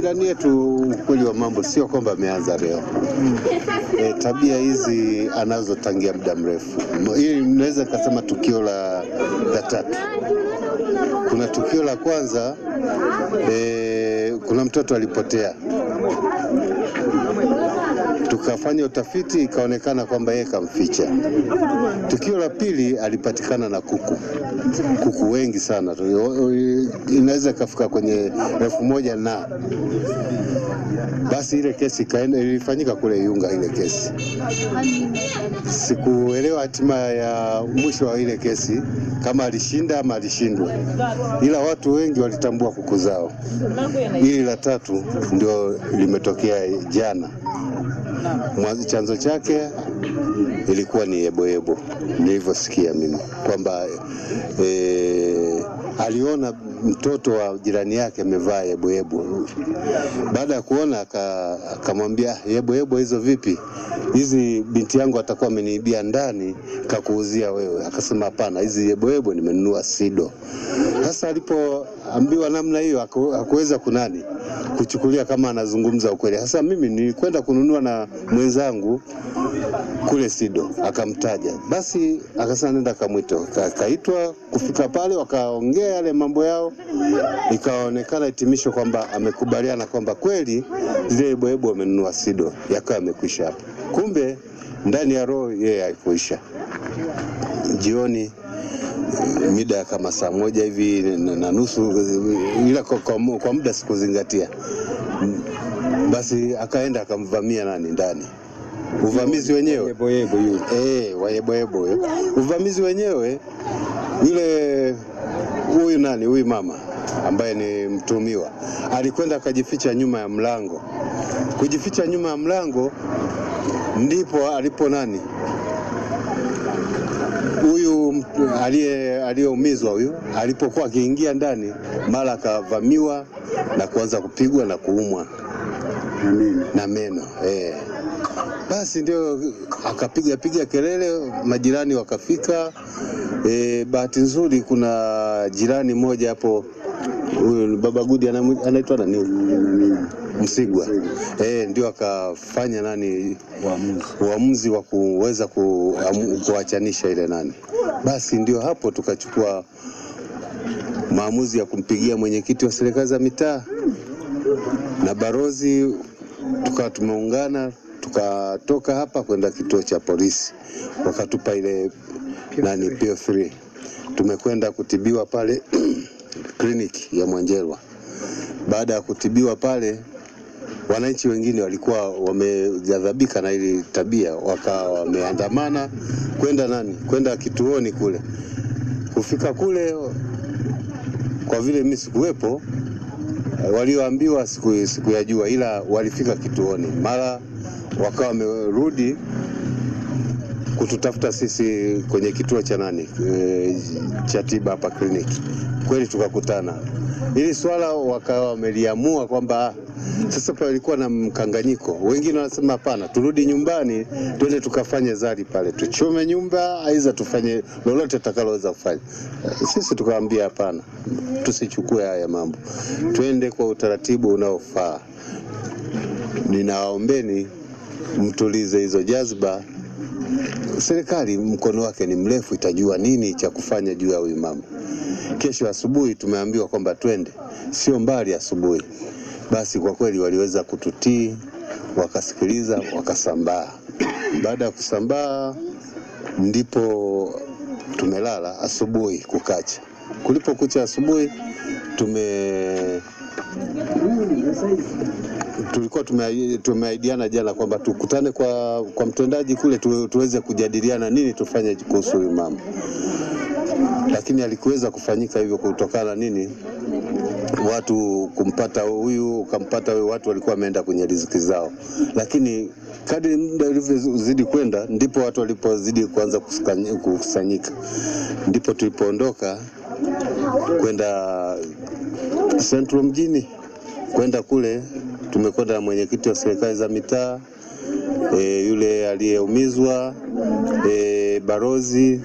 Jirani yetu, ukweli wa mambo sio kwamba ameanza leo. E, tabia hizi anazotangia muda mrefu. hii mnaweza nikasema tukio la, la tatu. Kuna tukio la kwanza e, kuna mtoto alipotea, tukafanya utafiti ikaonekana kwamba yeye kamficha. Tukio la pili alipatikana na kuku, kuku wengi sana, inaweza ikafika kwenye elfu moja na basi ile kesi ilifanyika kule Iunga. Ile kesi sikuelewa hatima ya mwisho wa ile kesi, kama alishinda ama alishindwa, ila watu wengi walitambua kuku zao. Hili la tatu ndio limetokea jana. Mwanzo chanzo chake ilikuwa ni yeboyebo, nilivyosikia mimi kwamba e, aliona mtoto wa jirani yake amevaa yeboyebo. Baada ya kuona akamwambia, yeboyebo hizo vipi? Hizi binti yangu atakuwa ameniibia ndani kakuuzia wewe. Akasema hapana, hizi yeboyebo nimenunua Sido. Sasa alipoambiwa namna hiyo hakuweza kunani kuchukulia kama anazungumza ukweli. Sasa mimi nilikwenda kununua na mwenzangu kule Sido, akamtaja basi, akasema nenda kamwito. Kaitwa kufika pale, wakaongea yale mambo yao, ikaonekana hitimisho kwamba amekubaliana kwamba kweli zile yeboyebo wamenunua Sido, yakawa amekwisha hapo. Kumbe ndani ya roho yeye haikuisha. Jioni mida kama saa moja hivi na nusu, ila kwa, kwa, kwa muda sikuzingatia, basi akaenda akamvamia nani ndani? Uvamizi wenyewe? Eh, wayeboyebo uvamizi wenyewe yule huyu nani? Huyu mama ambaye ni mtumiwa. Alikwenda akajificha nyuma ya mlango. Kujificha nyuma ya mlango ndipo alipo nani? Huyu aliyeumizwa huyu alipokuwa akiingia ndani, mara akavamiwa na kuanza kupigwa na kuumwa. Na meno eh. Basi ndio akapiga piga kelele, majirani wakafika. E, bahati nzuri kuna jirani mmoja hapo, huyu baba Gudi anaitwa nani, Msigwa e, ndio akafanya nani uamuzi wa kuweza kuachanisha ile nani. Basi ndio hapo tukachukua maamuzi ya kumpigia mwenyekiti wa serikali za mitaa na barozi, tukawa tumeungana tukatoka hapa kwenda kituo cha polisi, wakatupa ile nani PO3. Tumekwenda kutibiwa pale kliniki ya Mwanjelwa. Baada ya kutibiwa pale, wananchi wengine walikuwa wamejadhabika na ili tabia, wakawa wameandamana kwenda nani, kwenda kituoni kule. Kufika kule, kwa vile mimi sikuwepo, walioambiwa siku, siku ya jua, ila walifika kituoni. Mara wakawa wamerudi kututafuta sisi kwenye kituo cha nani e, cha tiba hapa kliniki. Kweli tukakutana ili swala, wakawa wameliamua kwamba sasa palikuwa na mkanganyiko. Wengine wanasema hapana, turudi nyumbani, twende tukafanye zari pale, tuchome nyumba, aiza tufanye lolote tutakaloweza kufanya. Sisi tukawaambia hapana, tusichukue haya mambo, twende kwa utaratibu unaofaa. Ninawaombeni mtulize hizo jazba. Serikali mkono wake ni mrefu, itajua nini cha kufanya juu ya huyu mama. Kesho asubuhi tumeambiwa kwamba twende, sio mbali asubuhi. Basi kwa kweli waliweza kututii, wakasikiliza, wakasambaa. Baada ya kusambaa, ndipo tumelala asubuhi kukacha. Kulipokucha asubuhi tume tulikuwa tumeaidiana jana kwamba tukutane kwa, kwa mtendaji kule tu, tuweze kujadiliana nini tufanye kuhusu huyu mama, lakini alikuweza kufanyika hivyo kutokana nini, watu kumpata huyu ukampata huyu, watu walikuwa wameenda kwenye riziki zao, lakini kadri muda ulivyozidi kwenda ndipo watu walipozidi kuanza kukusanyika, ndipo tulipoondoka kwenda Central mjini kwenda kule tumekwenda na mwenyekiti wa serikali za mitaa e, yule aliyeumizwa e, barozi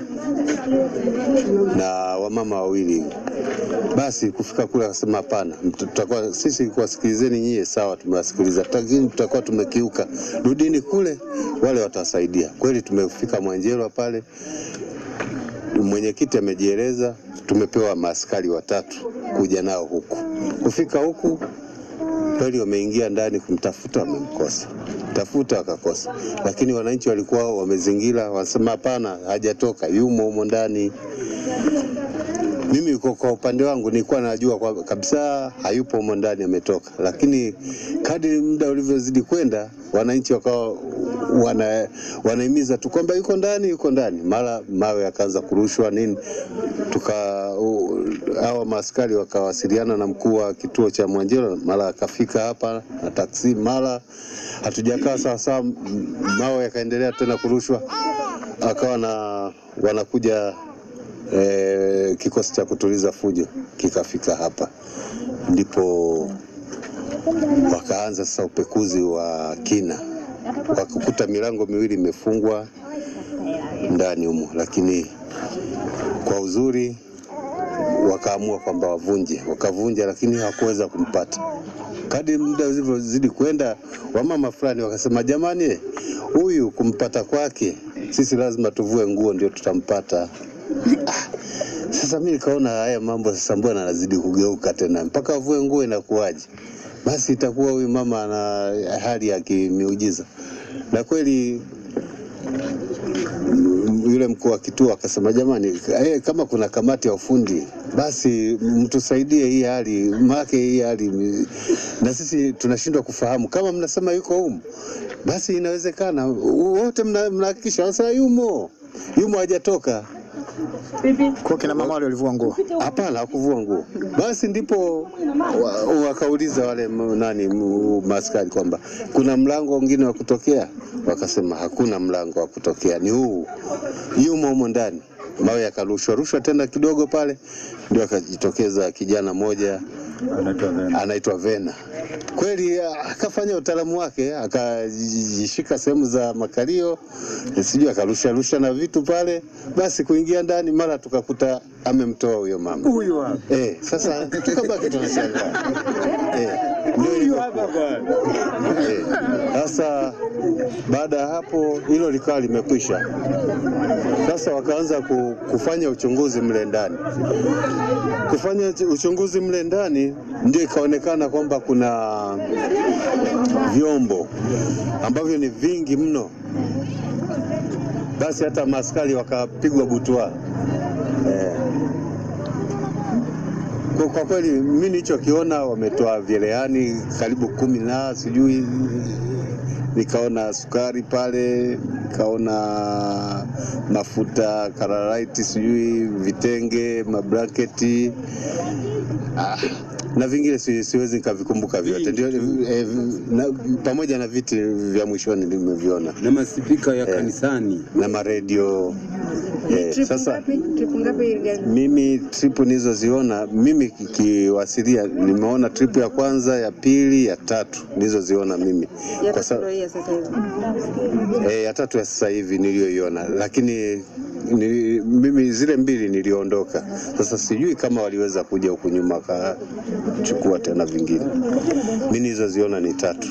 na wamama wawili Basi kufika kule akasema hapana, tutakuwa sisi kuwasikilizeni nyie, sawa, tumewasikiliza, lakini tutakuwa tumekiuka, rudini kule, wale watasaidia. Kweli tumefika Mwanjelwa pale, mwenyekiti amejieleza, tumepewa maaskari watatu kuja nao huku. Kufika huku kweli wameingia ndani kumtafuta, wamemkosa, tafuta wakakosa, lakini wananchi walikuwa wamezingira, wanasema hapana, hajatoka, yumo humo ndani. Mimi kwa, upande wangu nilikuwa najua kwa kabisa hayupo humo ndani, ametoka, lakini kadri muda ulivyozidi kwenda, wananchi wakawa wana, wanahimiza tu kwamba yuko ndani, yuko ndani. Mara mawe yakaanza kurushwa nini, tuka hawa maaskari wakawasiliana na mkuu wa kituo cha Mwanjero, mara akafika hapa na taksi, mara hatujakaa sawasawa, sawa, mawe yakaendelea tena kurushwa, akawa na wanakuja e, kikosi cha kutuliza fujo kikafika hapa, ndipo wakaanza sasa upekuzi wa kina, wakakuta milango miwili imefungwa ndani humo, lakini kwa uzuri wakaamua kwamba wavunje, wakavunja, lakini hawakuweza kumpata. kadi muda ulivyozidi kwenda, wamama fulani wakasema, jamani, huyu kumpata kwake sisi lazima tuvue nguo ndio tutampata. Ah, sasa mimi nikaona haya mambo sasa, mbona anazidi kugeuka tena mpaka avue nguo, inakuwaje? Basi itakuwa huyu mama ana hali ya kimiujiza, na kweli yule mkuu wa kituo akasema, jamani, eh, kama kuna kamati ya ufundi basi mtusaidie hii hali, make hii hali na sisi tunashindwa kufahamu. Kama mnasema yuko humu, basi inawezekana wote mnahakikisha sasa yumo, yumo hajatoka. Kwa kina mama wale walivua nguo. Hapana, hakuvua nguo. Basi ndipo wa- wakauliza wale nani maskari maaskari kwamba kuna mlango mwingine wa kutokea, wakasema hakuna mlango wa kutokea, ni huu, yumo humo ndani. Mawe yakarushwa rushwa tena kidogo pale, ndio akajitokeza kijana mmoja anaitwa Vena. Kweli akafanya utaalamu wake, akajishika sehemu za makalio, sijui akarusha rusha na vitu pale, basi kuingia ndani, mara tukakuta amemtoa huyo mama huyo. eh. Sasa tukabaki tunashangaa eh, ndio hapa bwana. Sasa baada ya hapo hilo likawa limekwisha. Sasa wakaanza ku- kufanya uchunguzi mle ndani. Kufanya uchunguzi mle ndani, ndio ikaonekana kwamba kuna vyombo ambavyo ni vingi mno. Basi hata maaskari wakapigwa butwa eh. Kwa, kweli mimi nilichokiona wametoa vyeleani karibu kumi na sijui, nikaona sukari pale, nikaona mafuta kararaiti, sijui vitenge, mablanketi. Ah, na vingine si, siwezi nikavikumbuka vyote, ndio eh, na, pamoja na viti vya mwishoni nimeviona na masipika ya Eh. kanisani. na maredio eh, Trip sasa ngapi? tripu ngapi mimi tripu nilizoziona mimi kiwasilia, nimeona tripu ya kwanza, ya pili, ya tatu nilizoziona mimi Ya kwa tatu sa, ya sasa hivi. eh, ya tatu ya sasa hivi niliyoiona, lakini nili, mimi zile mbili niliondoka. Sasa sijui kama waliweza kuja huku nyuma wakachukua tena vingine. Mimi nilizoziona ni tatu.